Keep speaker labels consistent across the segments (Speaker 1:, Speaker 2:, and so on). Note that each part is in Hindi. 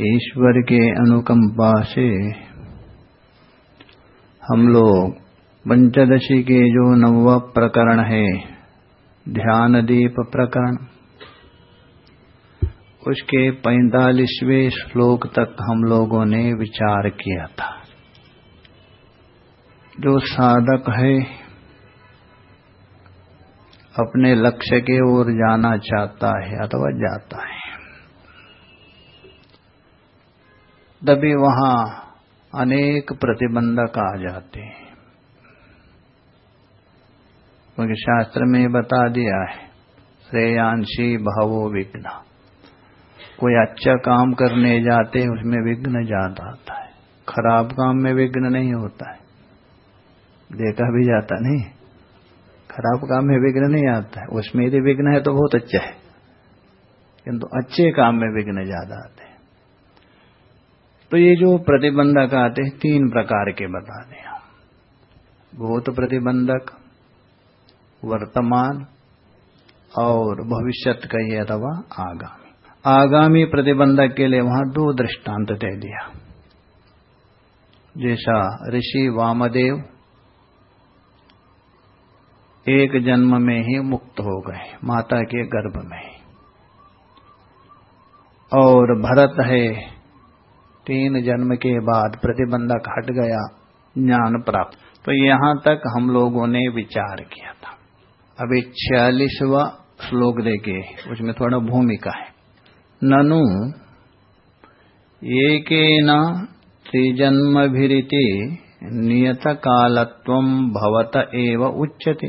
Speaker 1: ईश्वर के अनुकंपा से हम लोग पंचदशी के जो नव प्रकरण है ध्यान दीप प्रकरण, उसके पैंतालीसवें श्लोक तक हम लोगों ने विचार किया था। जो साधक है, अपने लक्ष्य के ओर जाना चाहता है अथवा जाता है। तभी वहाँ अनेक प्रतिबंधक आ जाते हैं। क्योंकि शास्त्र में बता दिया है, श्रेयांशी भावो विघ्न। कोई अच्छा काम करने जाते उसमें विघ्न ज़्यादा आता है। खराब काम में विघ्न नहीं होता है। देखा भी जाता नहीं। खराब काम में विघ्न नहीं आता है। उसमें यदि विघ्न है तो बहुत अच्छा है। किंतु अच्छे काम में विघ्न ज़्यादा आते हैं। तो ये जो प्रतिबंधक आते हैं, तीन प्रकार के बता दें भूत प्रतिबंधक, वर्तमान, और भविष्यत का ये अथवा आगामी। आगामी प्रतिबंधक के लिए वहाँ दो दृष्टांत दे दिया। जैसा ऋषि वामदेव एक जन्म में ही मुक्त हो गए, माता के गर्भ में। और भरत है तीन जन्म के बाद प्रतिबंधक हट गया, ज्ञान प्राप्त। तो यहाँ तक हम लोगों ने विचार किया था। अभी छियालीसवा श्लोक देखे, उसमें थोड़ा भूमिका है। ननु एक त्रिजन्मभिरीति नियत कालत्व भवत एव उच्यते।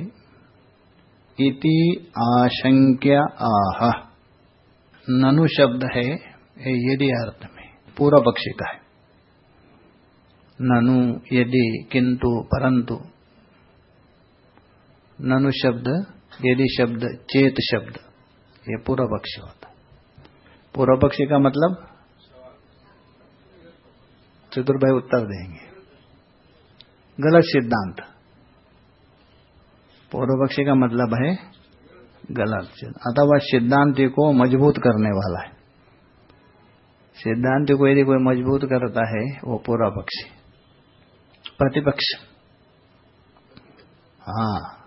Speaker 1: इति आशंक्य आह। ननु शब्द है यदि अर्थ में। पूरा का है। ननु यदि किंतु परंतु, ननु शब्द, यदि शब्द, चेत शब्द, ये पूर्व पक्षी होता पूर्व पक्षी का मतलब? चतुर्भाई उत्तर देंगे। गलत सिद्धांत। पूर्व पक्षी का मतलब है गलत अथवा सिद्धांति को मज़बूत करने वाला है। सिद्धांत को यदि कोई मज़बूत करता है वो पूरा पक्ष। प्रतिपक्ष। हाँ।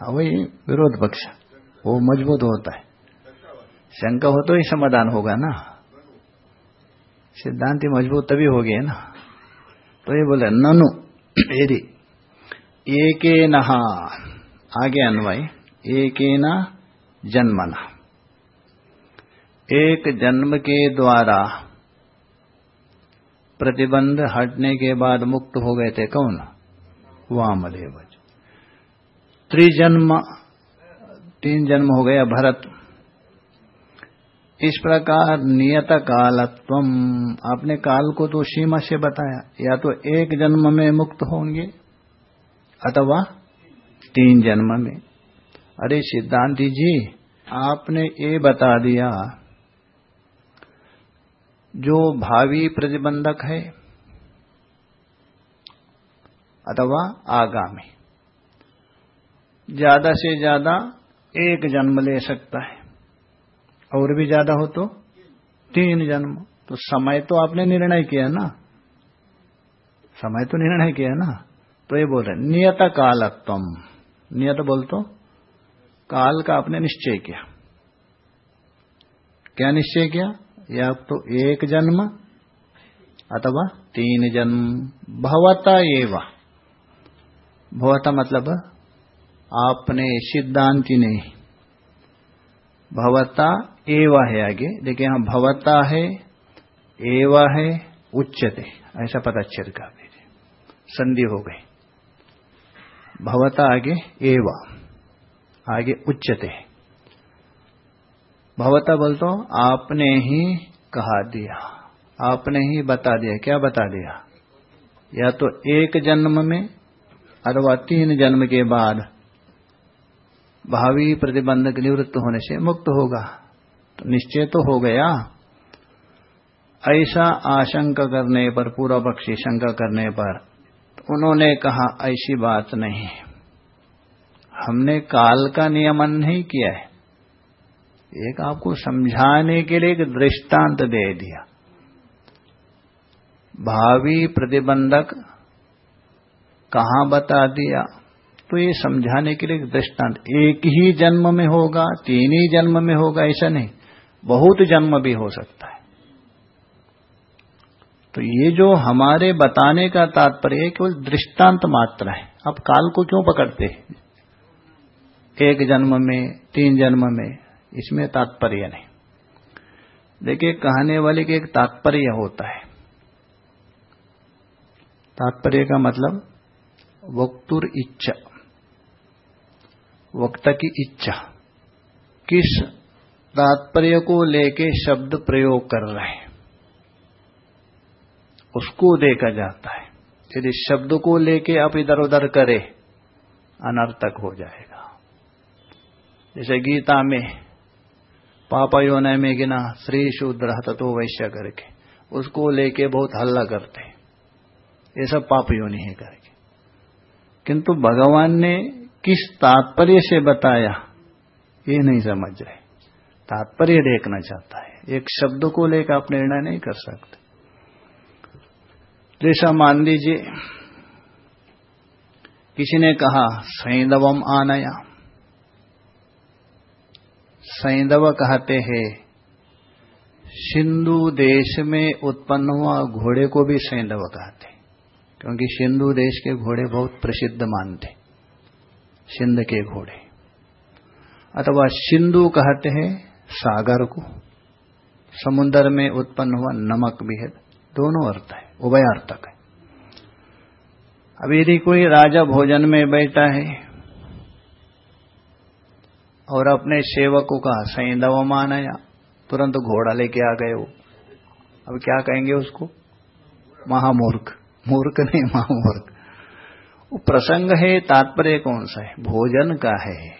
Speaker 1: हाँ वही विरोध पक्ष। वो मज़बूत होता है। शंका हो तो ही समाधान होगा ना। सिद्धांति मज़बूत तभी हो गए ना। तो ये बोले ननु यदि एक नहा आगे अन्वय एक न जन्मना। एक जन्म के द्वारा प्रतिबंध हटने के बाद मुक्त हो गए थे कौन? वामदेव त्रिजन्म, तीन जन्म हो गया भरत। इस प्रकार नियत कालत्व। आपने काल को तो सीमा से बताया, या तो एक जन्म में मुक्त होंगे, अथवा तीन जन्म में। अरे सिद्धांति जी, आपने ये बता दिया जो भावी प्रतिबंधक है अथवा आगामी, ज़्यादा से ज़्यादा एक जन्म ले सकता है। और भी ज़्यादा हो तो तीन जन्म। तो समय तो आपने निर्णय किया ना। समय तो निर्णय किया ना। तो ये बोल रहे नियत कालत्व। नियत बोल तो काल का आपने निश्चय किया। क्या निश्चय किया? या तो एक जन्म अथवा तीन जन्म। भवता एवं। भवता मतलब आपने सिद्धांति ने भवता एवा है आगे। देखिए यहाँ भवता है, एवा है उच्चते ऐसा पता चल का संधि हो गई। भवता आगे एवा। आगे उच्चते भवता बोल तो आपने ही कहा दिया। आपने ही बता दिया। क्या बता दिया? या तो एक जन्म में अथवा तीन जन्म के बाद भावी प्रतिबंधक निवृत्त होने से मुक्त होगा? तो निश्चय तो हो गया। ऐसा आशंका करने पर, पूरा पक्षी शंका करने पर तो उन्होंने कहा, ऐसी बात नहीं। हमने काल का नियमन नहीं किया है। एक आपको समझाने के लिए एक दृष्टांत दे दिया। भावी प्रतिबंधक कहाँ बता दिया? तो ये समझाने के लिए दृष्टांत। एक ही जन्म में होगा, तीन ही जन्म में होगा, ऐसा नहीं। बहुत जन्म भी हो सकता है। तो ये जो हमारे बताने का तात्पर्य केवल दृष्टांत मात्र है। अब काल को क्यों पकड़ते हैं? एक जन्म में, तीन जन्म में इसमें तात्पर्य नहीं। देखिए, कहने वाले के एक तात्पर्य होता है। तात्पर्य का मतलब वक्तुर इच्छा। वक्ता की इच्छा। किस तात्पर्य को लेके शब्द प्रयोग कर रहे हैं? उसको देखा जाता है। यदि शब्द को लेके आप इधर उधर करें अनर्थक हो जाएगा। जैसे गीता में पापा योन में गिना श्री शूद्र तो वैश्य करके उसको लेके बहुत हल्ला करते ये सब पाप योनि है करके। किंतु भगवान ने किस तात्पर्य से बताया, ये नहीं समझ रहे। तात्पर्य देखना चाहता है। एक शब्द को लेकर आप निर्णय नहीं कर सकते। जैसा मान लीजिए किसी ने कहा सैंदवम आनया। सैंदव कहते हैं, सिंधु देश में उत्पन्न हुआ घोड़े को भी सैंदव कहते क्योंकि सिंधु देश के घोड़े बहुत प्रसिद्ध मानते सिंध के घोड़े। अथवा सिंधु कहते हैं, सागर को, समुद्र में उत्पन्न हुआ नमक भी है, दोनों अर्थ है उभयार्थक है। अब यदि कोई राजा भोजन में बैठा है और अपने सेवकों का सैंधव मान आया तुरंत घोड़ा लेके आ गए वो। अब क्या कहेंगे उसको? महामूर्ख। मूर्ख नहीं, महामूर्ख। वो प्रसंग है, तात्पर्य कौन सा है? भोजन का है।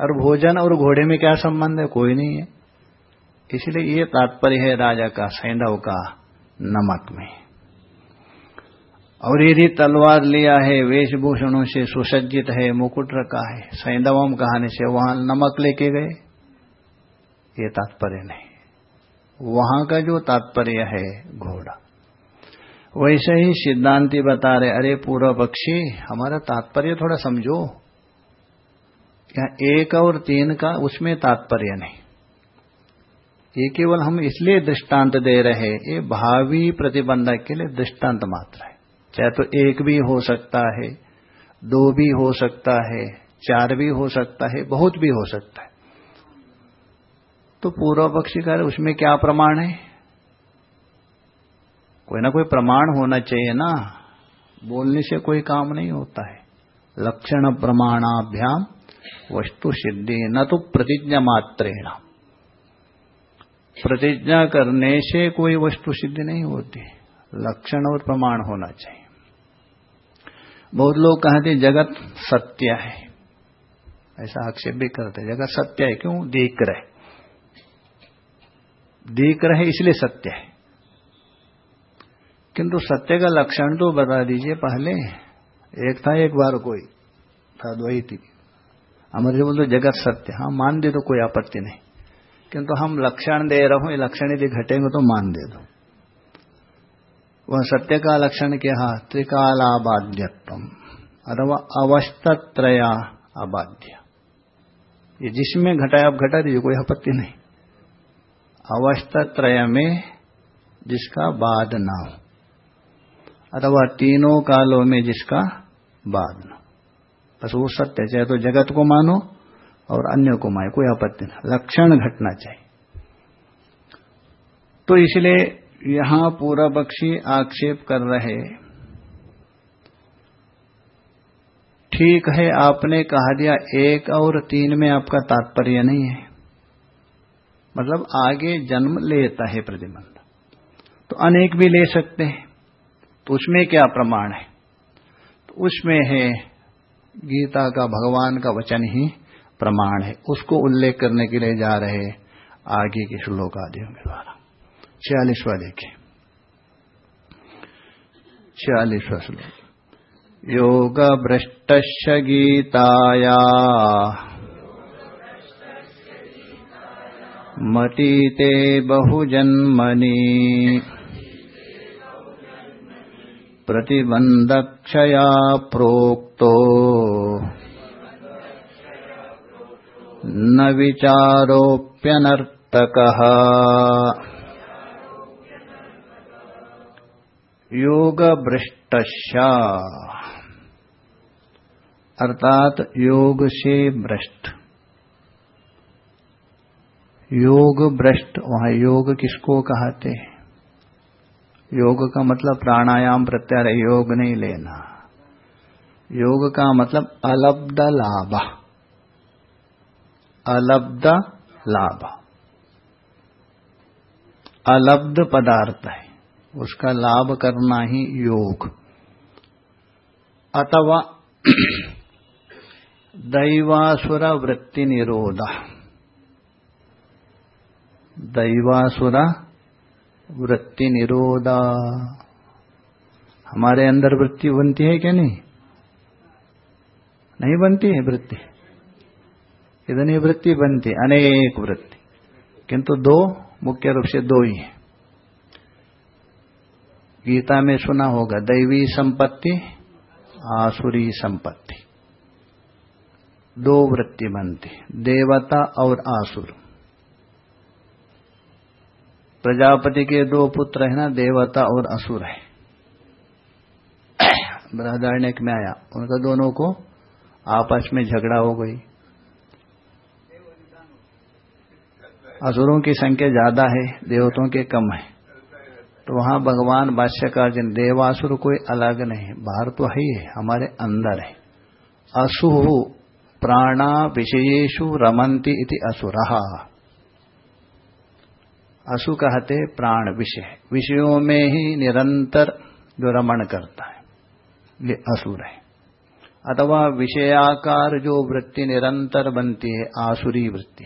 Speaker 1: और भोजन और घोड़े में क्या संबंध है? कोई नहीं है। इसलिए ये तात्पर्य है राजा का सैंधव का नमक में। और यदि तलवार लिया है, वेशभूषणों से सुसज्जित है, मुकुट रखा है। सैंदवम कहानी से वहाँ नमक लेके गए। ये तात्पर्य नहीं। वहाँ का जो तात्पर्य है, घोड़ा। वैसे ही सिद्धांति बता रहे, अरे पूर्व पक्षी, हमारा तात्पर्य थोड़ा समझो। क्या एक और तीन का उसमें तात्पर्य नहीं? ये केवल हम इसलिए दृष्टांत दे रहे ये भावी प्रतिबंधक के लिए दृष्टांत मात्र है। चाहे तो एक भी हो सकता है, दो भी हो सकता है, चार भी हो सकता है, बहुत भी हो सकता है। तो पूर्व पक्षी का उसमें क्या प्रमाण है? कोई ना कोई प्रमाण होना चाहिए ना। बोलने से कोई काम नहीं होता है। लक्षण प्रमाणाभ्याम वस्तु सिद्धि न तो प्रतिज्ञा मात्रेण। प्रतिज्ञा करने से कोई वस्तु सिद्धि नहीं होती। लक्षण और प्रमाण होना चाहिए। बहुत लोग कहते जगत सत्य है। ऐसा आक्षेप भी करते जगत सत्य है, क्यों? देख रहे। देख रहे इसलिए सत्य है। किंतु सत्य का लक्षण तो बता दीजिए पहले। एक था, एक बार कोई था, द्वैती। हमारे बोलते, जगत सत्य। हाँ मान दे तो कोई आपत्ति नहीं। किंतु हम लक्षण दे रहा हूँ, ये लक्षण यदि घटेंगे तो मान दे दो। वह सत्य का लक्षण क्या हा त्रिकालाबाध्यत्व अथवा अवस्थत्रया अबाध्य। ये जिसमें घटाया आप घटा दीजिए, कोई आपत्ति नहीं। अवस्थत्रय में जिसका बाद ना हो, अथवा तीनों कालों में जिसका बाद न बस वो सत्य, चाहे तो जगत को मानो और अन्य को मानो कोई आपत्ति नहीं। लक्षण घटना चाहिए। तो इसलिए यहाँ पूरा पक्षी आक्षेप कर रहे। ठीक है, आपने कहा दिया, एक और तीन में आपका तात्पर्य नहीं है। मतलब आगे जन्म लेता है प्रतिबंध। तो अनेक भी ले सकते हैं। तो उसमें क्या प्रमाण है? तो उसमें है, गीता का, भगवान का वचन ही प्रमाण है। उसको उल्लेख करने के लिए जा रहे आगे के श्लोक आदियों के द्वारा। छियालीसवा देखें छियालीसवा श्लोक योग भ्रष्ट गीताया। मतीते बहुजन्मनि। प्रतिबन्धक्षया प्रोक्तो। न विचारोऽप्यनर्तकः। योगभ्रष्टश्च। अर्थात योग से भ्रष्ट। योग भ्रष्ट वहाँ योग किसको कहते हैं? योग का मतलब प्राणायाम प्रत्यार योग नहीं लेना। योग का मतलब अलब्ध लाभ। अलब्ध लाभ। अलब्ध पदार्थ है। उसका लाभ करना ही योग। अथवा दैवासुर वृत्ति निरोधा दैवासुरा वृत्ति निरोधा हमारे अंदर वृत्ति बनती है क्या नहीं? नहीं बनती है वृत्ति। इतनी वृत्ति बनती, अनेक वृत्ति। किंतु दो, मुख्य रूप से दो ही है। गीता में सुना होगा, दैवी संपत्ति, आसुरी संपत्ति। दो वृत्ति बनती, देवता और आसुर। प्रजापति के दो पुत्र है ना, देवता और असुर है। बृहदारण्यक में आया, उनका दोनों को आपस में झगड़ा हो गई। असुरों की संख्या ज़्यादा है देवताओं के कम है। तो वहाँ भगवान भाष्यकार जिन देवासुर कोई अलग नहीं, बाहर तो है ही, हमारे अंदर है। असु प्राणा विषयेशु रमंती इति असुरहा असु कहते प्राण विषय, विषयों में ही निरंतर जो रमण करता है, ये असुर है। अथवा विषयाकार जो वृत्ति निरंतर बनती है, आसुरी वृत्ति।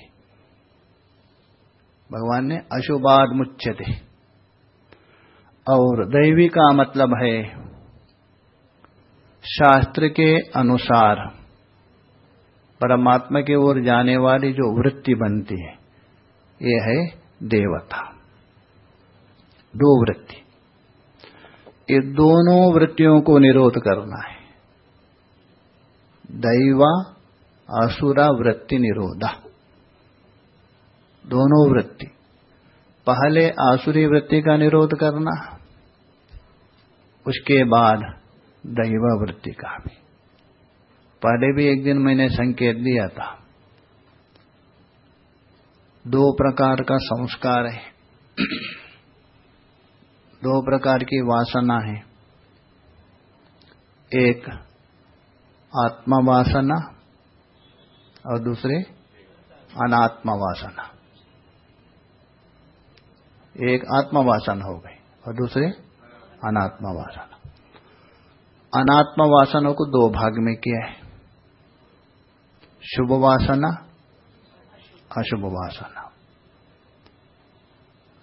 Speaker 1: भगवान ने अशुभाद मुच्यते और दैवी का मतलब है शास्त्र के अनुसार, परमात्मा की ओर जाने वाली जो वृत्ति बनती है, ये है देवता। दो वृत्ति। ये दोनों वृत्तियों को निरोध करना है। दैवा, असुरा, वृत्ति, निरोधा। दोनों वृत्ति। पहले आसुरी वृत्ति का निरोध करना, उसके बाद दैव वृत्ति का भी। पहले भी एक दिन मैंने संकेत दिया था। दो प्रकार का संस्कार है। दो प्रकार की वासना है। एक आत्मा वासना और दूसरे अनात्मा वासना एक आत्मा वासना हो गई और दूसरे अनात्मा वासना अनात्मा वासना को दो भाग में किया है। शुभ वासना अशुभ वासना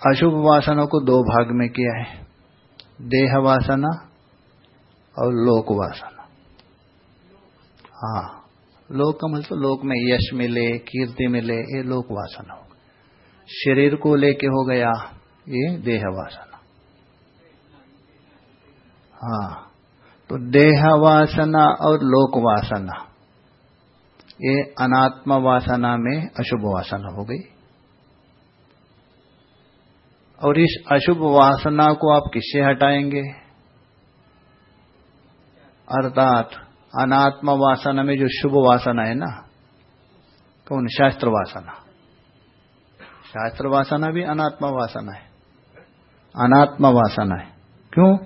Speaker 1: अशुभ वासना को दो भाग में किया है। देह वासना और लोक वासना हाँ लोक का मतलब लोक में यश मिले, कीर्ति मिले, ये लोक वासना हो शरीर को लेके हो गया ये देह वासना हाँ तो देह वासना और लोक वासना ये अनात्म वासना में अशुभ वासना हो गई। और इस अशुभ वासना को आप किससे हटाएँगे? अर्थात अनात्म वासना में जो शुभ वासना है ना, कौन? शास्त्र वासना शास्त्र वासना भी अनात्म वासना है। अनात्म वासना है। क्यों?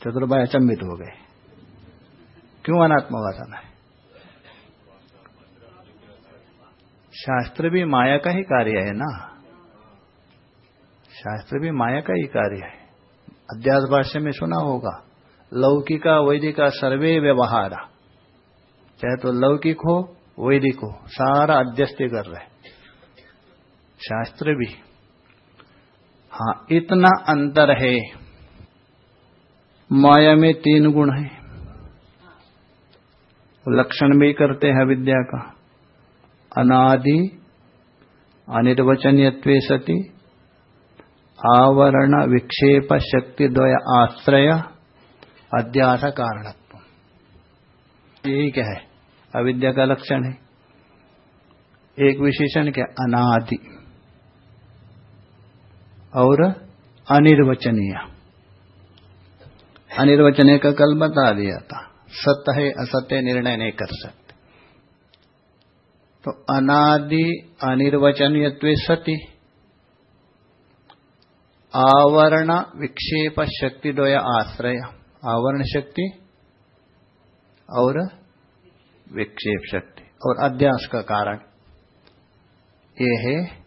Speaker 1: चतुर्भाई अचंबित हो गए। क्यों अनात्म वासना है? शास्त्र भी माया का ही कार्य है ना? शास्त्र भी माया का ही कार्य है। अध्यास भाष्य में सुना होगा, लौकिका वैदिका सर्वे व्यवहार। चाहे तो लौकिक हो, वैदिक हो, सारा अध्यस्त कर रहे शास्त्र भी हाँ इतना अंतर है। माया में तीन गुण है। लक्षण भी करते हैं विद्या का। अनादि, अनिर्वचनीयत्वे सति, आवरण, विक्षेप, शक्ति, द्वय, आश्रय अध्यास कारणत्व यही क्या है? अविद्या का लक्षण है। एक विशेषण क्या? अनादि। और अनिर्वचनीय। अनिर्वचनीय का कल बता दिया था। सत्य है, असत्य निर्णय नहीं कर सकते। तो अनादि अनिर्वचनीय सती। आवरण विक्षेप शक्ति द्वय आश्रय। आवरण शक्ति और विक्षेप शक्ति। और अध्यास का कारण। ये है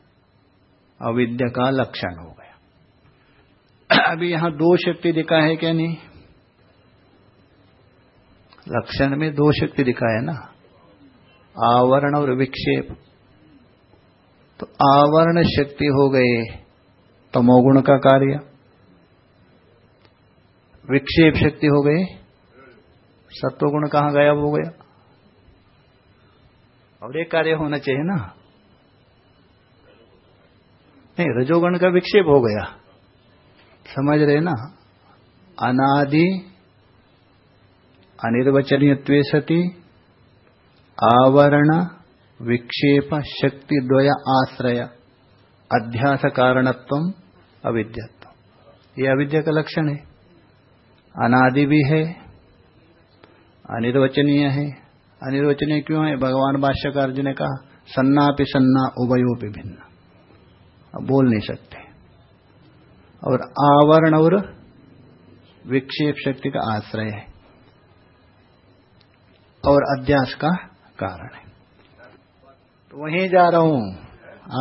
Speaker 1: अविद्या का लक्षण हो गया। अभी यहाँ दो शक्ति दिखा है क्या नहीं? लक्षण में दो शक्ति दिखा है ना? आवरण और विक्षेप। तो आवरण शक्ति हो गए, तमोगुण का कार्य। विक्षेप शक्ति हो गई सत्वगुण कहाँ गायब हो गया? और एक कार्य होना चाहिए ना? नहीं, रजोगुण का विक्षेप हो गया। समझ रहे ना? अनादि अनिर्वचनीय सती, आवरण, विक्षेप, शक्ति, द्वय, आश्रय, अध्यास कारणत्व अविद्यत्व। ये अविद्या का लक्षण है। अनादि भी है, अनिर्वचनीय है। अनिर्वचनीय क्यों है? भगवान भाष्यकार जी ने कहा सन्ना पे सन्ना उभयो पे भिन्न। बोल नहीं सकते। और आवरण और विक्षेप शक्ति का आश्रय है। और अध्यास का कारण है। तो वहीं जा रहा हूँ।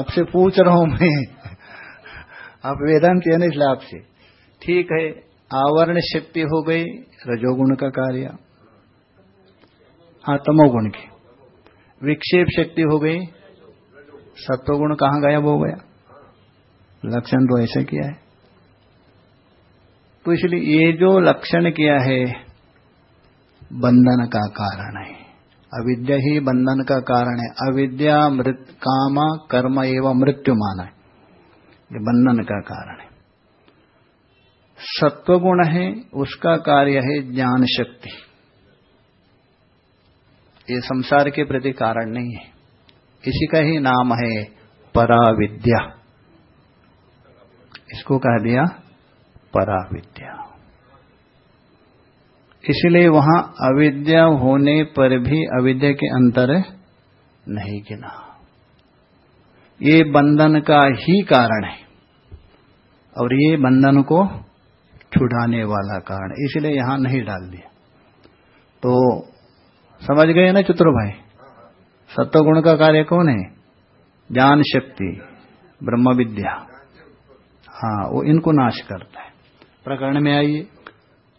Speaker 1: आपसे पूछ रहा हूँ मैं। आप वेदांत है ना इसलिए आपसे। ठीक है, आवरण शक्ति हो गई, रजोगुण का कार्य। हाँ तमोगुण की। विक्षेप शक्ति हो गई, सत्वगुण कहाँ गायब हो गया? लक्षण तो ऐसे किया है। तो इसलिए ये जो लक्षण किया है, बंधन का कारण है। अविद्या ही बंधन का कारण है। अविद्या, मृत, कामा, कर्म एवं मृत्यु माना है। ये बंधन का कारण है। सत्वगुण है, उसका कार्य है ज्ञान शक्ति। ये संसार के प्रति कारण नहीं है। इसी का ही नाम है पराविद्या। इसको कह दिया पराविद्या। इसलिए वहाँ अविद्या होने पर भी अविद्या के अंतर नहीं गिना। ये बंधन का ही कारण है और ये बंधन को छुड़ाने वाला कारण, इसलिए यहाँ नहीं डाल दिया। तो समझ गए ना चतुर भाई? सत्वगुण का कार्य कौन है? ज्ञान शक्ति ब्रह्म विद्या हाँ वो इनको नाश करता है। प्रकरण में आइए।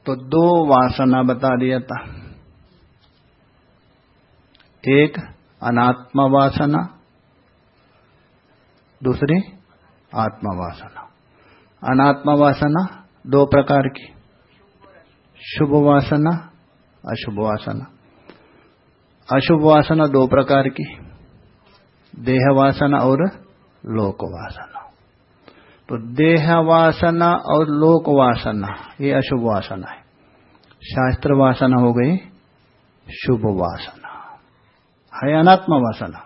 Speaker 1: तो दो वासना बता दिया था। एक, अनात्मा वासना। दूसरी, आत्मा वासना। अनात्मा वासना, दो प्रकार की। शुभ वासना, अशुभ वासना। अशुभ वासना दो प्रकार की। देह वासना और लोक वासना। तो देह वासना और लोक वासना ये अशुभ वासना है। शास्त्र वासना हो गई शुभ वासना है अनात्मा वासना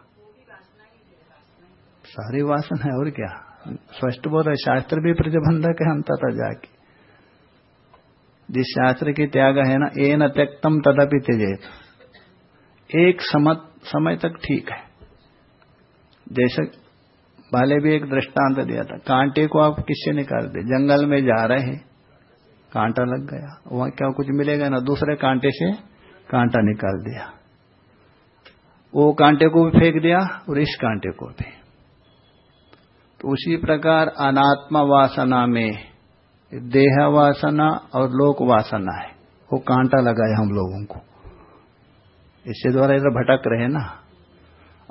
Speaker 1: सारी वासना है, और क्या? स्पष्ट बोल रहे शास्त्र भी प्रतिबंधक है अंततः जाके। जिस शास्त्र की त्याग है ना ए न त्यक्तम तदपि त्यजेत। एक समय तक ठीक है। जैसे पहले भी एक दृष्टांत दिया था, कांटे को आप किससे निकाल दे जंगल में जा रहे हैं कांटा लग गया, वहाँ क्या कुछ मिलेगा ना? दूसरे कांटे से कांटा निकाल दिया। वो कांटे को भी फेंक दिया और इस कांटे को भी। तो उसी प्रकार अनात्मा वासना में देह वासना और लोक वासना है। वो कांटा लगा है हम लोगों को। इससे द्वारा इधर भटक रहे ना?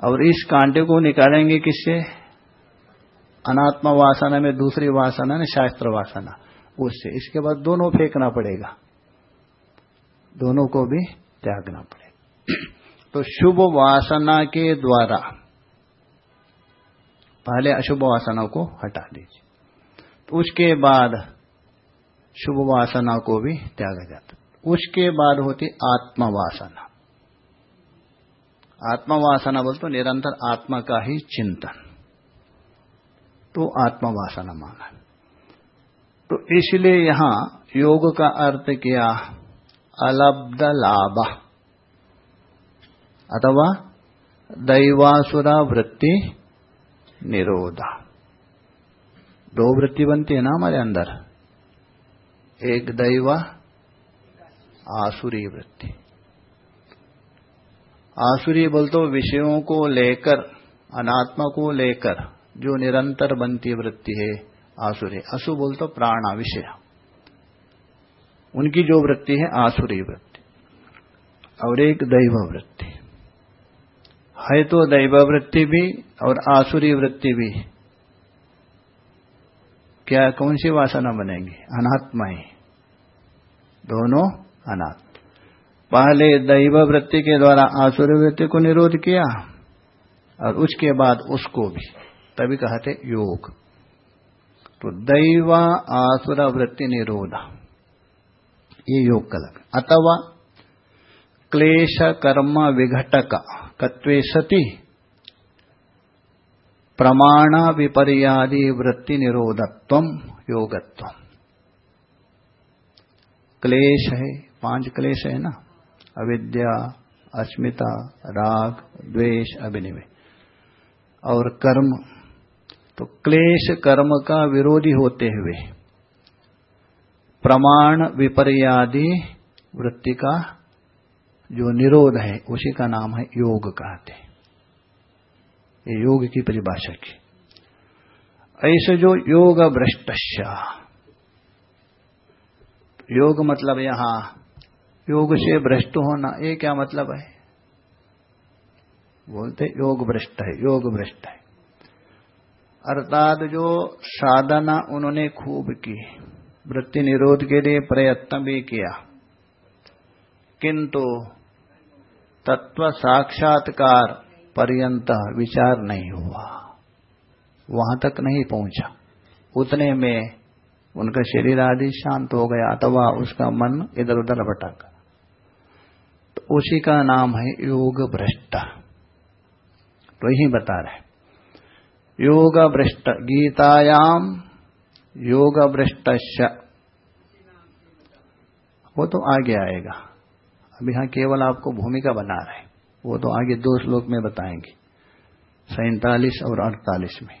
Speaker 1: और इस कांटे को निकालेंगे किससे? अनात्मा वासना में दूसरी वासना ने शास्त्र वासना। उससे इसके बाद दोनों फेंकना पड़ेगा। दोनों को भी त्यागना पड़ेगा। तो शुभ वासना के द्वारा पहले अशुभ वासना को हटा दीजिए। तो उसके बाद शुभ वासना को भी त्यागा जाता उसके बाद होती आत्मवासना आत्मवासना बोल तो निरंतर आत्मा का ही चिंतन। तो आत्मवासना माना। तो इसलिए यहाँ योग का अर्थ किया? अलब्ध लाभ। अथवा दैवासुरा वृत्ति निरोधा। दो वृत्ति बनती है ना हमारे अंदर? एक दैव, आसुरी वृत्ति। आसुरी बोल तो विषयों को लेकर, अनात्मा को लेकर। जो निरंतर बनती वृत्ति है, आसुरी असु बोल तो प्राण विषय। उनकी जो वृत्ति है, आसुरी वृत्ति। और एक दैव वृत्ति। है तो दैव वृत्ति भी और आसुरी वृत्ति भी। क्या कौन सी वासना बनेगी? अनात्मा ही। दोनों अनाथ पहले दैव वृत्ति के द्वारा आसुरी वृत्ति को निरोध किया और उसके बाद उसको भी। तभी कहते योग। तो दैव आसुर वृत्ति निरोध। ये योग का लग अथवा क्लेश कर्म विघटक कत्वे सति प्रमाण विपर्यादि वृत्ति निरोधत्व योगत्व। क्लेश है, पाँच क्लेश है ना? अविद्या, अस्मिता, राग, द्वेष अभिनिवे और कर्म तो क्लेश कर्म का विरोधी होते हुए, प्रमाण विपर्यादि वृत्ति का जो निरोध है, उसी का नाम है योग कहते ये योग की परिभाषा की। ऐसे जो योग भ्रष्ट योग मतलब यहाँ, योग से भ्रष्ट होना, ये क्या मतलब है? बोलते योग भ्रष्ट है, योग भ्रष्ट है। अर्थात जो साधना उन्होंने खूब की, वृत्ति निरोध के लिए प्रयत्न भी किया। किंतु तत्व साक्षात्कार पर्यंत विचार नहीं हुआ। वहाँ तक नहीं पहुँचा। उतने में उनका शरीर आदि शांत हो गया, अथवा उसका मन इधर उधर भटक। तो उसी का नाम है योग भ्रष्ट। तो यही बता रहे योग भ्रष्ट गीतायाम योग भ्रष्ट वो तो आगे आएगा। अब यहाँ केवल आपको भूमिका बना रहे वो तो आगे दो श्लोक में बताएँगे। सैतालीस और अड़तालीस में।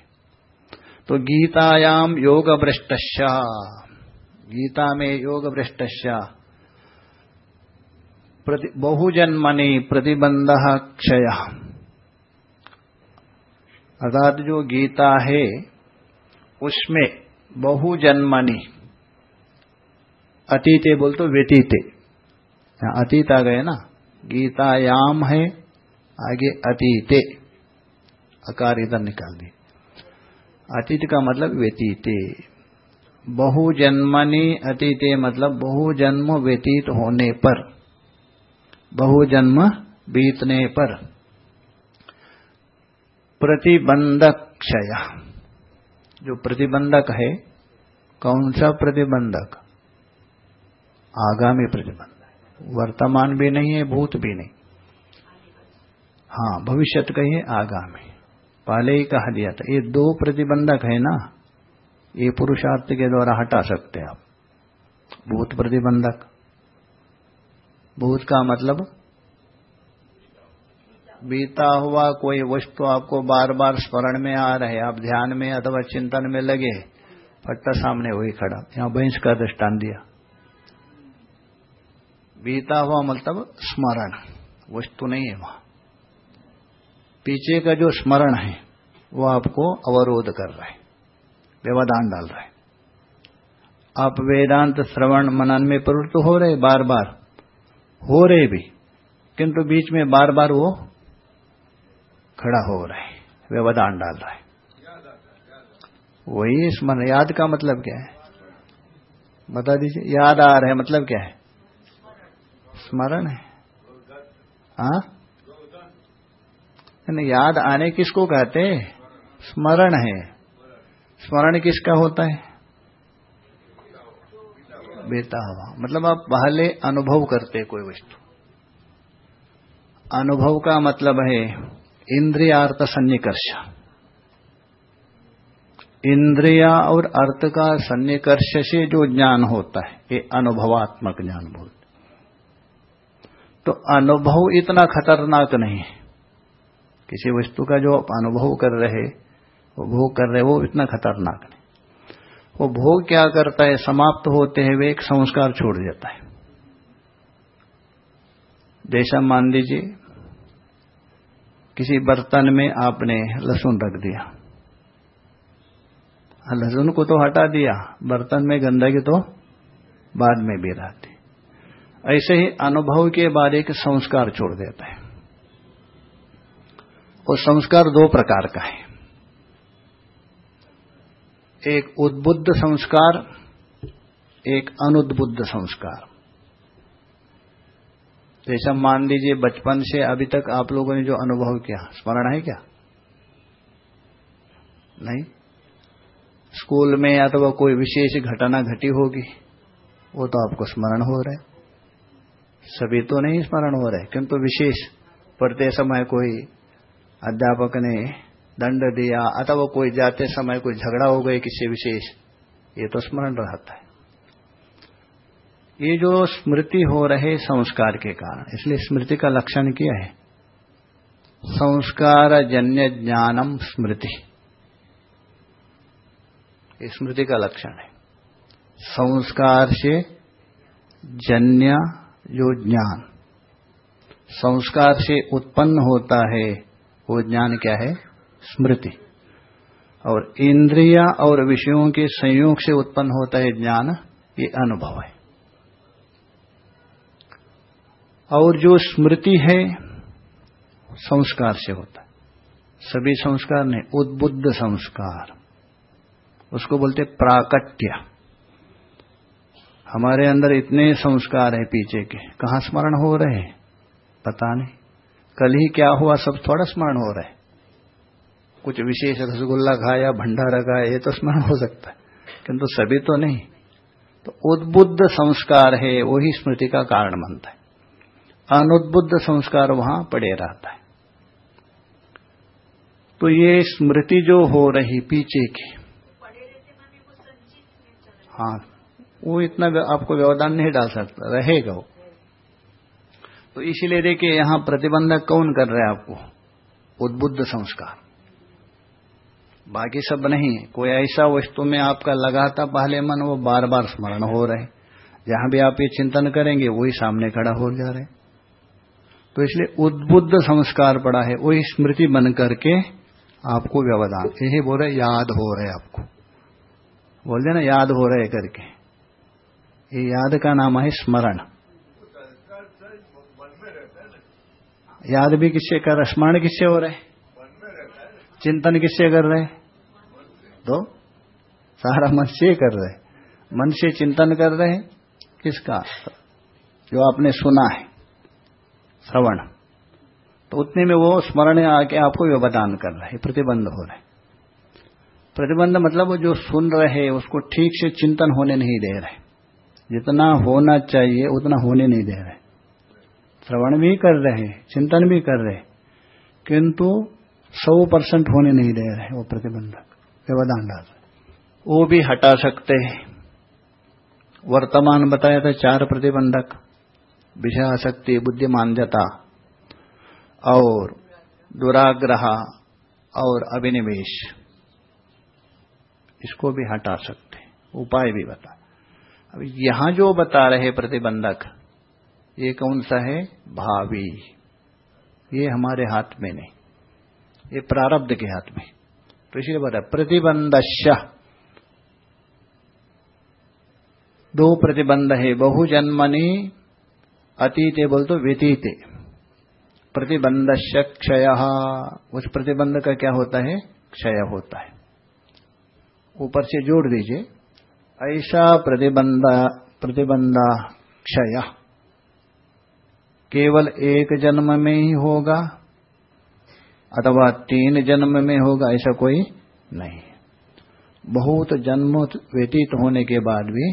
Speaker 1: तो गीतायाम योग भ्रष्ट गीता में योग भ्रष्ट बहुजन्मनि प्रतिबंध क्षय। अर्थात जो गीता है, उसमें बहुजन्मनि, अतीते बोल तो व्यतीते अतीत आ गए ना? गीतायाम है, आगे अतीते। अकार इधर निकाल दी अतीत का मतलब व्यतीते। बहुजन्मनी, अतीते मतलब बहुजन्म व्यतीत होने पर, बहुजन्म बीतने पर। प्रतिबंधक क्षय जो प्रतिबंधक है, कौन सा प्रतिबंधक? आगामी प्रतिबंध। वर्तमान भी नहीं है, भूत भी नहीं। हाँ भविष्य कहिए आगामी। पहले ही कहा दिया था। ये दो प्रतिबंधक है ना, ये पुरुषार्थ के द्वारा हटा सकते हैं आप। भूत प्रतिबंधक। भूत का मतलब बीता हुआ कोई वस्तु आपको बार बार स्मरण में आ रहे, आप ध्यान में अथवा चिंतन में लगे फट्टा सामने वही खड़ा। यहाँ बहिंस का दृष्टान दिया। बीता हुआ मतलब स्मरण। वस्तु नहीं है वहाँ। पीछे का जो स्मरण है, वो आपको अवरोध कर रहा है, व्यवधान डाल रहा है। आप वेदांत श्रवण मनन में प्रवृत्त हो रहे बार बार हो रहे भी, किंतु बीच में बार बार वो खड़ा हो रहा है, व्यवधान डाल रहा है। वही स्मरण याद का मतलब क्या है? बता दीजिए, याद आ रहा है मतलब क्या है? स्मरण है। हाँ? याद आने किसको कहते हैं? स्मरण है। स्मरण किसका होता है? बेता हुआ। मतलब आप पहले अनुभव करते कोई वस्तु। अनुभव का मतलब है इंद्रियार्थ सन्निकर्ष इंद्रिया और अर्थ का सन्निकर्ष से जो ज्ञान होता है, ये अनुभवात्मक ज्ञान बोलते तो अनुभव इतना खतरनाक नहीं है। किसी वस्तु का जो आप अनुभव कर रहे, वो भोग कर रहे, वो इतना खतरनाक नहीं। वो भोग क्या करता है, समाप्त होते हैं, वे एक संस्कार छोड़ देता है। जैसा मान लीजिए किसी बर्तन में आपने लहसुन रख दिया। लहसुन को तो हटा दिया, बर्तन में गंदगी तो बाद में भी रहती। ऐसे ही अनुभव के बाद एक संस्कार छोड़ देता है। और संस्कार दो प्रकार का है। एक उद्बुद्ध संस्कार, एक अनुद्बुद्ध संस्कार। जैसा मान लीजिए बचपन से अभी तक आप लोगों ने जो अनुभव किया, स्मरण है क्या? नहीं? स्कूल में या तो कोई विशेष घटना घटी होगी, वो तो आपको स्मरण हो रहा है। सभी तो नहीं स्मरण हो रहे, किंतु विशेष पढ़ते समय कोई अध्यापक ने दंड दिया, अथवा कोई जाते समय कोई झगड़ा हो गए किसी विशेष, ये तो स्मरण रहता है। ये जो स्मृति हो रहे संस्कार के कारण, इसलिए स्मृति का लक्षण क्या है? संस्कार जन्य ज्ञानम स्मृति। स्मृति का लक्षण है। संस्कार से जन्य जो ज्ञान, संस्कार से उत्पन्न होता है, वो ज्ञान क्या है? स्मृति। और इंद्रिया और विषयों के संयोग से उत्पन्न होता है ज्ञान, ये अनुभव है। और जो स्मृति है, संस्कार से होता है। सभी संस्कार नहीं, उद्बुद्ध संस्कार। उसको बोलते प्राकट्य। हमारे अंदर इतने संस्कार है पीछे के। कहाँ स्मरण हो रहे हैं? पता नहीं। कल ही क्या हुआ, सब थोड़ा स्मरण हो रहा है। कुछ विशेष रसगुल्ला खाया, भंडारा खाया, ये तो स्मरण हो सकता है। किंतु सभी तो नहीं। तो उद्बुद्ध संस्कार है, वही स्मृति का कारण बनता है। अनुद्बुद्ध संस्कार वहाँ पड़े रहता है। तो ये स्मृति जो हो रही पीछे की हाँ वो इतना आपको व्यवधान नहीं डाल सकता, रहेगा वो। तो इसीलिए देखिए, यहाँ प्रतिबंधक कौन कर रहे हैं आपको? उद्बुद्ध संस्कार। बाकी सब नहीं कोई ऐसा वस्तु में आपका लगाता पहले मन, वो बार बार स्मरण हो रहे जहाँ भी आप ये चिंतन करेंगे, वही सामने खड़ा हो जा रहे तो इसलिए उद्बुद्ध संस्कार पड़ा है, वही स्मृति बन करके आपको व्यवधान। यही बोल रहे, याद हो रहे आपको। बोल ना, याद हो रहे करके। ये याद का नाम है स्मरण। याद भी किससे कर स्मरण किससे हो रहे चिंतन किससे कर रहे तो सारा मन से कर रहे मन से चिंतन कर रहे किसका? जो आपने सुना है। श्रवण। तो उतने में वो स्मरण आके आपको व्यवधान कर रहे प्रतिबंध हो रहे प्रतिबंध मतलब जो सुन रहे उसको ठीक से चिंतन होने नहीं दे रहे। जितना होना चाहिए, उतना होने नहीं दे रहे। श्रवण भी कर रहे चिंतन भी कर रहे किंतु सौ परसेंट होने नहीं दे रहे वो प्रतिबंधक व्यवधान डाल वो भी हटा सकते हैं। वर्तमान बताया था चार प्रतिबंधक। विषय आसक्ति बुद्धिमान्यता और दुराग्रह, और अभिनिवेश इसको भी हटा सकते उपाय भी बता अब यहाँ जो बता रहे प्रतिबंधक, ये कौन सा है? भावी। ये हमारे हाथ में नहीं। ये प्रारब्ध के हाथ में। तो इसलिए बता प्रतिबंधश दो प्रतिबंध है। बहुजन्मनी अतीते बोल तो व्यतीते। प्रतिबंध क्षय। उस प्रतिबंध का क्या होता है? क्षय होता है। ऊपर से जोड़ दीजिए। ऐसा प्रतिबंध, प्रतिबंधा क्षय। केवल एक जन्म में ही होगा, अथवा तीन जन्म में होगा, ऐसा कोई नहीं। बहुत जन्म व्यतीत होने के बाद भी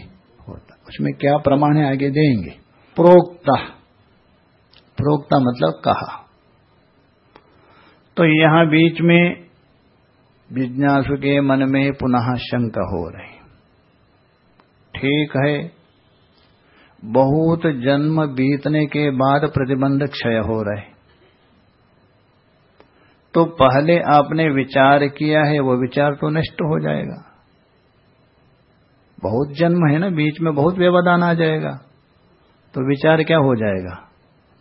Speaker 1: होता उसमें क्या प्रमाण है? आगे देंगे। प्रोक्ता। प्रोक्ता मतलब कहा। तो यहाँ बीच में जिज्ञासु के मन में पुनः शंका हो रही। ठीक है। बहुत जन्म बीतने के बाद प्रतिबंध क्षय हो रहे। तो पहले आपने विचार किया है, वो विचार तो नष्ट हो जाएगा। बहुत जन्म है ना, बीच में बहुत व्यवधान आ जाएगा। तो विचार क्या हो जाएगा?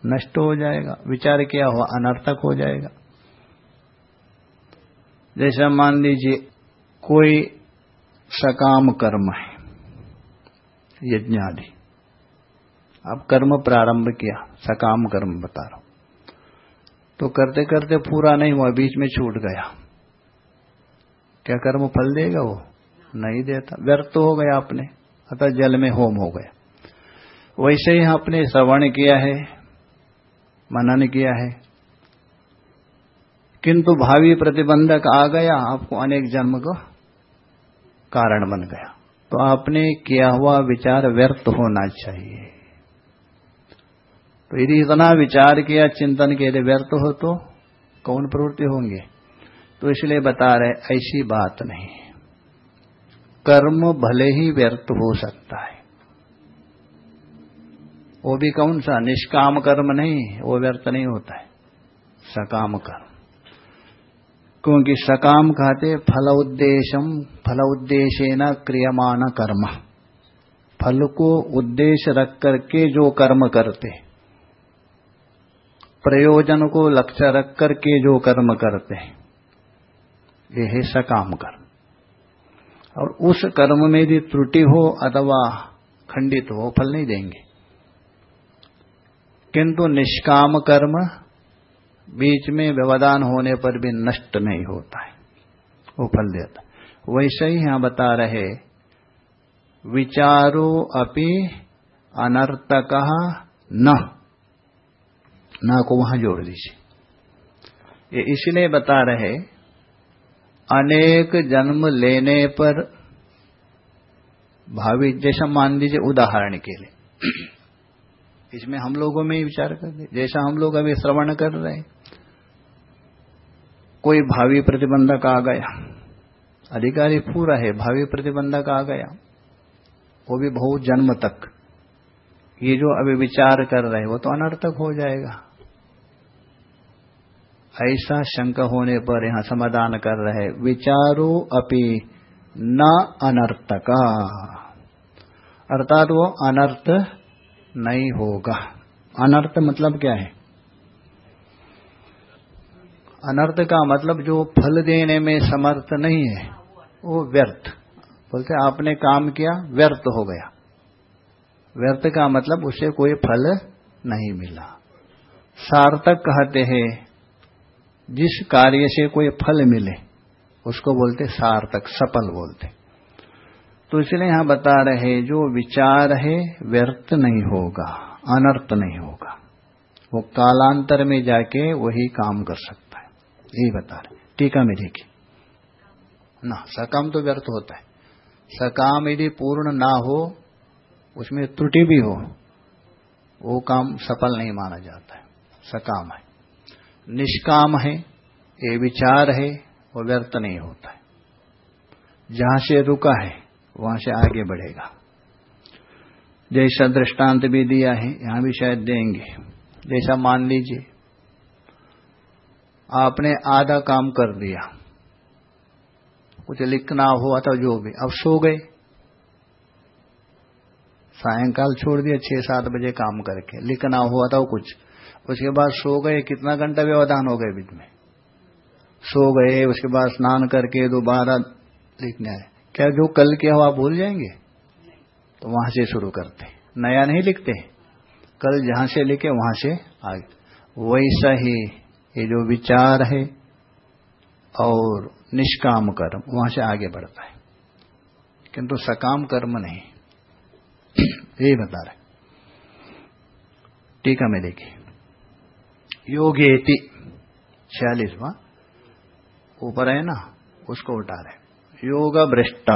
Speaker 1: नष्ट हो जाएगा। विचार क्या हुआ? अनर्थक हो जाएगा। जैसा मान लीजिए, कोई सकाम कर्म है यज्ञ आदि अब कर्म प्रारंभ किया, सकाम कर्म बता रहा हूँ। तो करते करते पूरा नहीं हुआ, बीच में छूट गया। क्या कर्म फल देगा वो? नहीं देता। व्यर्थ तो हो गया आपने, अतः जल में होम हो गया। वैसे ही आपने श्रवण किया है, मनन किया है। किंतु भावी प्रतिबंधक आ गया, आपको अनेक जन्म का कारण बन गया। तो आपने किया हुआ विचार व्यर्थ होना चाहिए। तो यदि इतना विचार किया, चिंतन के लिए व्यर्थ हो तो कौन प्रवृत्ति होंगे? तो इसलिए बता रहे, ऐसी बात नहीं। कर्म भले ही व्यर्थ हो सकता है। वो भी कौन सा? निष्काम कर्म नहीं, वो व्यर्थ नहीं होता है। सकाम कर्म। क्योंकि सकाम कहते फल उद्देश्यम फल उद्देश्य न क्रियमान कर्म। फल को उद्देश्य रख करके जो कर्म करते, प्रयोजन को लक्ष्य रख करके जो कर्म करते, ये है सकाम कर्म। और उस कर्म में यदि त्रुटि हो अथवा खंडित हो, फल नहीं देंगे। किंतु निष्काम कर्म बीच में व्यवधान होने पर भी नष्ट नहीं होता है। वो फल देता वैसे ही यहाँ बता रहे, विचारो अपि अनर्थक न। ना को वहाँ जोड़ दीजिए। ये इसलिए बता रहे, अनेक जन्म लेने पर भावी, जैसा मान लीजिए उदाहरण के लिए इसमें हम लोगों में ही विचार कर दे जैसा हम लोग अभी श्रवण कर रहे कोई भावी प्रतिबंधक आ गया, अधिकारी पूरा है, भावी प्रतिबंधक आ गया, वो भी बहुत जन्म तक। ये जो अभी विचार कर रहे वो तो अनर्थक हो जाएगा। ऐसा शंका होने पर यहाँ समाधान कर रहे विचारो अपि न अनर्थका। अर्थात वो अनर्थ नहीं होगा। अनर्थ मतलब क्या है? अनर्थ का मतलब जो फल देने में समर्थ नहीं है, वो व्यर्थ। बोलते आपने काम किया, व्यर्थ हो गया। व्यर्थ का मतलब उसे कोई फल नहीं मिला। सार्थक कहते हैं, जिस कार्य से कोई फल मिले, उसको बोलते सार्थक, सफल बोलते तो इसलिए यहाँ बता रहे जो विचार है, व्यर्थ नहीं होगा, अनर्थ नहीं होगा। वो कालांतर में जाके वही काम कर सकता है। यही बता रहे टीका में देखिए। ना, सकाम तो व्यर्थ होता है। सकाम यदि पूर्ण ना हो, उसमें त्रुटि भी हो, वो काम सफल नहीं माना जाता है। सकाम है। निष्काम है, ये विचार है, वो व्यर्थ नहीं होता है। जहाँ से रुका है वहाँ से आगे बढ़ेगा। जैसा दृष्टांत भी दिया है, यहाँ भी शायद देंगे। जैसा मान लीजिए, आपने आधा काम कर दिया। कुछ लिखना हुआ था, जो भी। अब सो गए। सायंकाल छोड़ दिया छह सात बजे काम करके। लिखना हुआ था कुछ। उसके बाद सो गए, कितना घंटा व्यवधान हो गए बीच में। सो गए, उसके बाद स्नान करके दोबारा लिखने आए। क्या जो कल किया हुआ भूल जाएँगे? तो वहाँ से शुरू करते नया नहीं लिखते कल जहाँ से लिखे, वहाँ से आगे वैसा ही ये जो विचार है और निष्काम कर्म, वहाँ से आगे बढ़ता है। किंतु सकाम कर्म नहीं। यही बता रहे टीका में देखिए। योगेति, छियालीसवा। ऊपर है ना, उसको उठा रहे योग भ्रष्ट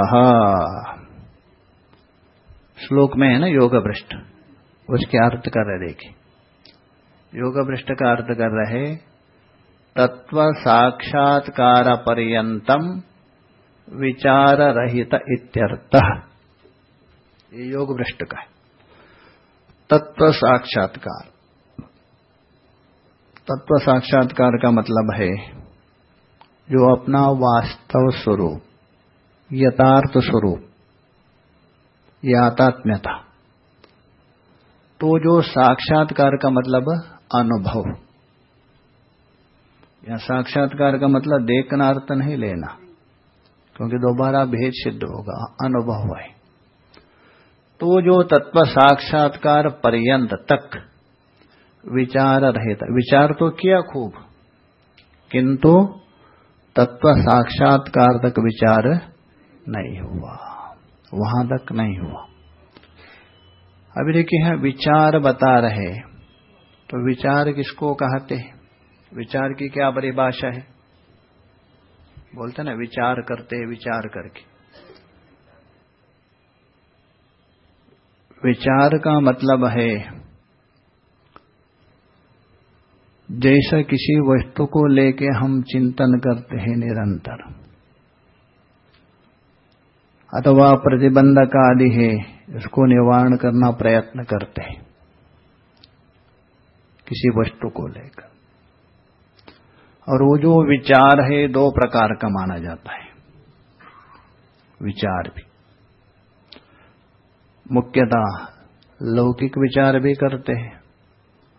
Speaker 1: श्लोक में है ना योग भ्रष्ट उसके अर्थ कर रहे देखिए। योग भ्रष्ट का अर्थ कर रहे तत्व साक्षात्कार पर्यंतम विचार रहित इत्यर्थ। ये योग भ्रष्ट का है। तत्व साक्षात्कार। तत्व साक्षात्कार का मतलब है, जो अपना वास्तव स्वरूप यथार्थ स्वरूप, यातात्म्यता। तो जो साक्षात्कार का मतलब अनुभव। या साक्षात्कार का मतलब देखना अर्थ नहीं लेना, क्योंकि दोबारा भेद सिद्ध होगा, अनुभव है। तो जो तत्व साक्षात्कार पर्यंत तक विचार रहित, विचार तो किया खूब, किंतु तत्व साक्षात्कार तक विचार नहीं हुआ। वहाँ तक नहीं हुआ। अभी देखिए हैं, विचार बता रहे तो विचार किसको कहते हैं? विचार की क्या परिभाषा है? बोलते ना, विचार करते विचार करके। विचार का मतलब है, जैसा किसी वस्तु को लेके हम चिंतन करते हैं निरंतर। अथवा प्रतिबंधक आदि है इसको निवारण करना प्रयत्न करते हैं। किसी वस्तु को लेकर। और वो जो विचार है, दो प्रकार का माना जाता है। विचार भी। मुख्यतः लौकिक विचार भी करते हैं,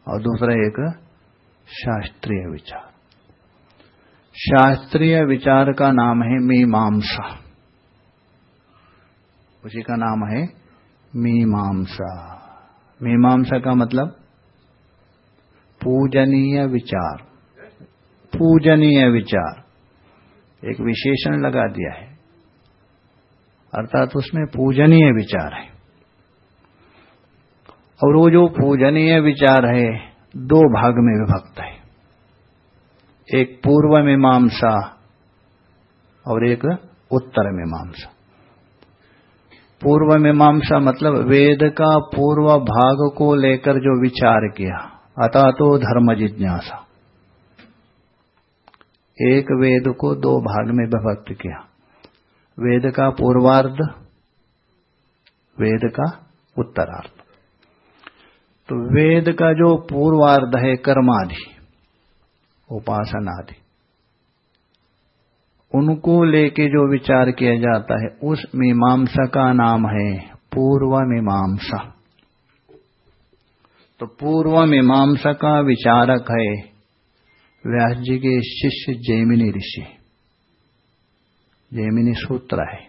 Speaker 1: और दूसरा एक शास्त्रीय विचार। शास्त्रीय विचार का नाम है मीमांसा। उसी का नाम है मीमांसा। मीमांसा का मतलब पूजनीय विचार। पूजनीय विचार। एक विशेषण लगा दिया है। अर्थात उसमें पूजनीय विचार है। और वो जो पूजनीय विचार है, दो भाग में विभक्त है। एक पूर्व मीमांसा और एक उत्तर मीमांसा। पूर्व मीमांसा मतलब वेद का पूर्व भाग को लेकर जो विचार किया, अतः तो धर्म जिज्ञासा। एक वेद को दो भाग में विभक्त किया। वेद का पूर्वार्ध, वेद का उत्तरार्ध। तो वेद का जो पूर्वार्ध है कर्मादि, उपासनादि। उनको लेके जो विचार किया जाता है, उस मीमांसा का नाम है पूर्व मीमांसा। तो पूर्व मीमांसा का विचारक है व्यास जी के शिष्य जैमिनी ऋषि। जैमिनी सूत्र है।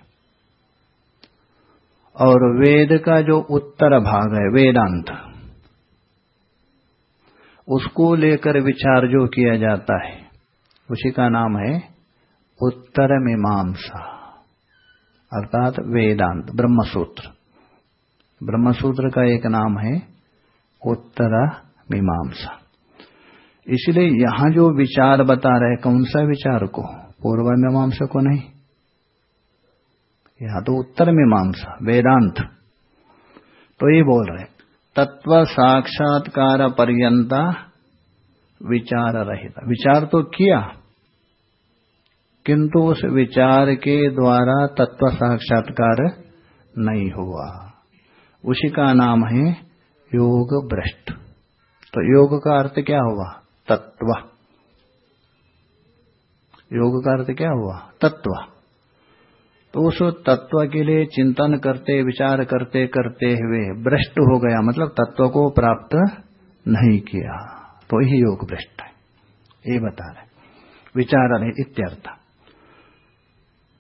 Speaker 1: और वेद का जो उत्तर भाग है, वेदांत, उसको लेकर विचार जो किया जाता है, उसी का नाम है उत्तर मीमांसा अर्थात वेदांत, ब्रह्मसूत्र। ब्रह्मसूत्र का एक नाम है उत्तर मीमांसा इसलिए यहाँ जो विचार बता रहे कौन सा विचार को? पूर्व मीमांसा को नहीं। यहाँ तो उत्तर मीमांसा वेदांत। तो ये बोल रहे तत्व साक्षात्कार पर्यंता विचार रहित। विचार तो किया किंतु उस विचार के द्वारा तत्व साक्षात्कार नहीं हुआ। उसी का नाम है योग भ्रष्ट। तो योग का अर्थ क्या हुआ? तत्व। योग का अर्थ क्या हुआ? तत्व। तो उस तत्व के लिए चिंतन करते, विचार करते करते हुए भ्रष्ट हो गया। मतलब तत्व को प्राप्त नहीं किया। तो यही योग भ्रष्ट है। ये बता रहे विचार इत्यर्थ।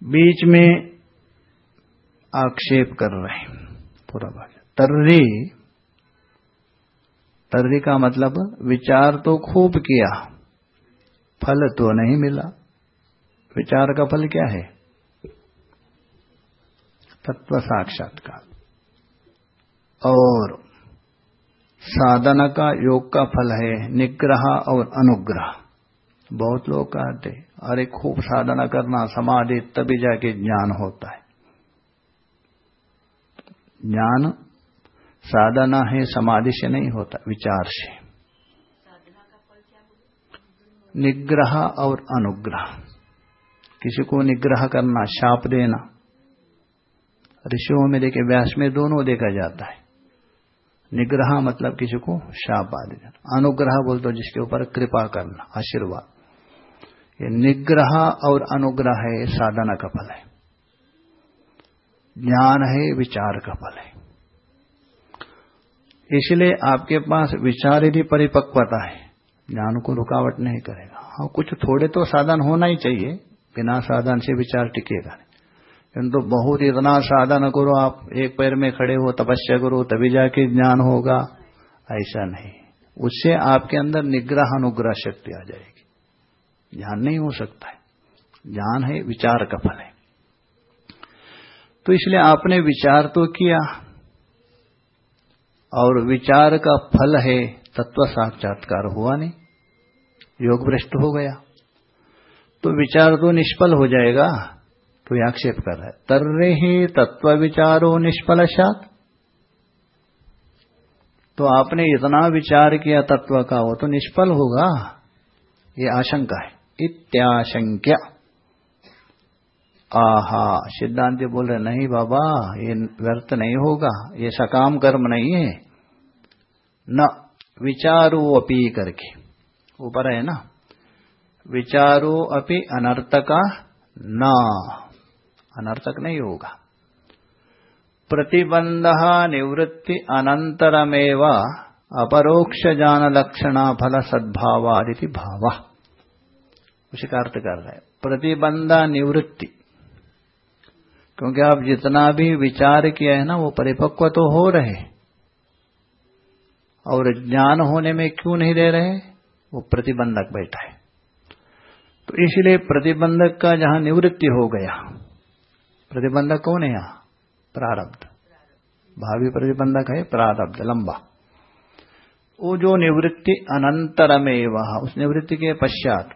Speaker 1: बीच में आक्षेप कर रहे हैं। पूरा भाग तर्री। तर्री का मतलब विचार तो खूब किया, फल तो नहीं मिला। विचार का फल क्या है? तत्व साक्षात्कार। और साधना का योग का फल है निग्रह और अनुग्रह। बहुत लोग कहते अरे खूब साधना करना, समाधि, तभी जाके ज्ञान होता है। ज्ञान साधना है, समाधि से नहीं होता, विचार से। निग्रह और अनुग्रह। किसी को निग्रह करना, शाप देना। ऋषियों में देखे व्यास में दोनों देखा जाता है। निग्रह मतलब किसी को शाप आदि देना। अनुग्रह बोल तो जिसके ऊपर कृपा करना, आशीर्वाद। ये निग्रह और अनुग्रह है साधना का फल है। ज्ञान है विचार का फल है। इसलिए आपके पास विचार यदि परिपक्वता है। ज्ञान को रुकावट नहीं करेगा। हाँ कुछ थोड़े तो साधन होना ही चाहिए, बिना साधन से विचार टिकेगा नहीं। किंतु बहुत इतना साधन करो, आप एक पैर में खड़े हो, तपस्या करो, तभी जाके ज्ञान होगा। ऐसा नहीं। उससे आपके अंदर निग्रह, अनुग्रह शक्ति आ जाएगी। ज्ञान नहीं हो सकता है। ज्ञान है, विचार का फल है। तो इसलिए आपने विचार तो किया, और विचार का फल है, तत्व साक्षात्कार हुआ नहीं, योग भ्रष्ट हो गया। तो विचार तो निष्फल हो जाएगा तो यह आक्षेप कर रहा है। तर्रे ही तत्व विचारो निष्फलशात तो आपने इतना विचार किया तत्व का, वो तो निष्फल होगा, ये आशंका है। इत्याशंक्य। आहा, सिद्धांत बोल रहे, नहीं बाबा, ये व्यर्थ नहीं होगा, ये सकाम कर्म नहीं है। न, विचारो अपी करके। ऊपर है ना? विचारो अपि अनर्थका न। अनर्थक नहीं होगा। प्रतिबंध निवृत्ति अनंतरमेव अपरोक्ष ज्ञान लक्षणा फल सद्भावादिति भाव। उसी का अर्थ कर रहे प्रतिबंध निवृत्ति। क्योंकि आप जितना भी विचार किया है ना, वो परिपक्व तो हो रहे और ज्ञान होने में क्यों नहीं दे रहे वो प्रतिबंधक बैठा है। तो इसलिए प्रतिबंधक का जहाँ निवृत्ति हो गया, प्रतिबंधक कौन है यहाँ? प्रारब्ध। भावी प्रतिबंधक है, प्रारब्ध, लंबा। वो जो निवृत्ति अनंतरमेव, उस निवृत्ति के पश्चात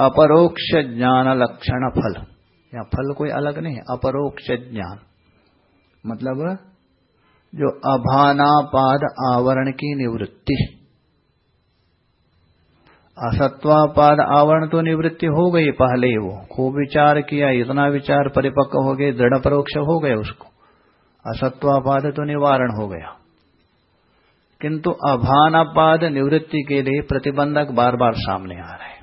Speaker 1: अपरोक्ष ज्ञान लक्षण फल। या फल कोई अलग नहीं है, अपरोक्ष ज्ञान। मतलब जो अभानापाद आवरण की निवृत्ति। असत्वापाद आवरण तो निवृत्ति हो गई पहले ही वो। खूब विचार किया, इतना विचार परिपक्व हो गए, दृढ़ परोक्ष हो गए उसको। असत्वापाद तो निवारण हो गया। किंतु अभानापाद निवृत्ति के लिए प्रतिबंधक बार बार सामने आ रहे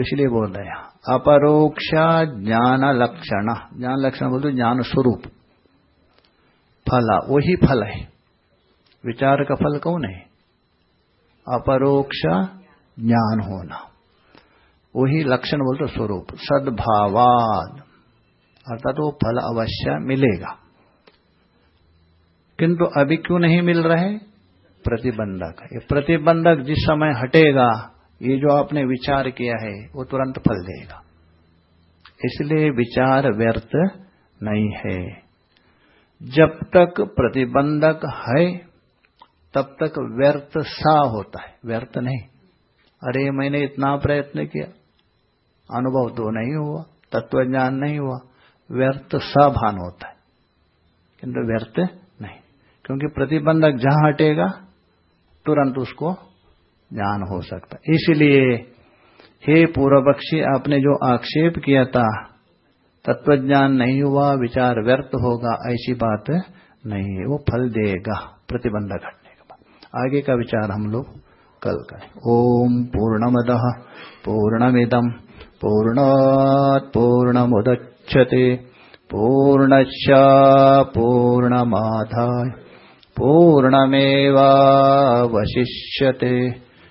Speaker 1: तो इसलिए बोल रहे हैं। अपरोक्ष ज्ञान लक्षण ज्ञान लक्षण बोलते ज्ञान स्वरूप फला, वही फल है। विचार का फल कौन है? अपरोक्ष ज्ञान होना। वही लक्षण बोलते स्वरूप। सद्भावाद। अर्थात वो फल अवश्य मिलेगा। किंतु अभी क्यों नहीं मिल रहे? प्रतिबंधक। ये प्रतिबंधक जिस समय हटेगा ये जो आपने विचार किया है, वो तुरंत फल देगा। इसलिए विचार व्यर्थ नहीं है। जब तक प्रतिबंधक है, तब तक व्यर्थ सा होता है। व्यर्थ नहीं। अरे, मैंने इतना प्रयत्न किया। अनुभव तो नहीं हुआ तत्व ज्ञान नहीं हुआ। व्यर्थ सा भान होता है। किंतु व्यर्थ नहीं। क्योंकि प्रतिबंधक जहाँ हटेगा, तुरंत उसको ज्ञान हो सकता। इसलिए हे पूर्व पक्षी आपने जो आक्षेप किया था, तत्वज्ञान नहीं हुआ, विचार व्यर्थ होगा, ऐसी बात नहीं है। वो फल देगा प्रतिबंध घटने प्रतिबंधक आगे का विचार हम लोग कल करें। ओम पूर्णमद पूर्णमिदम पूर्णात् पूर्णमुदच्छते पूर्णश पूर्णमाधाय, पूर्णमेवावशिष्यते।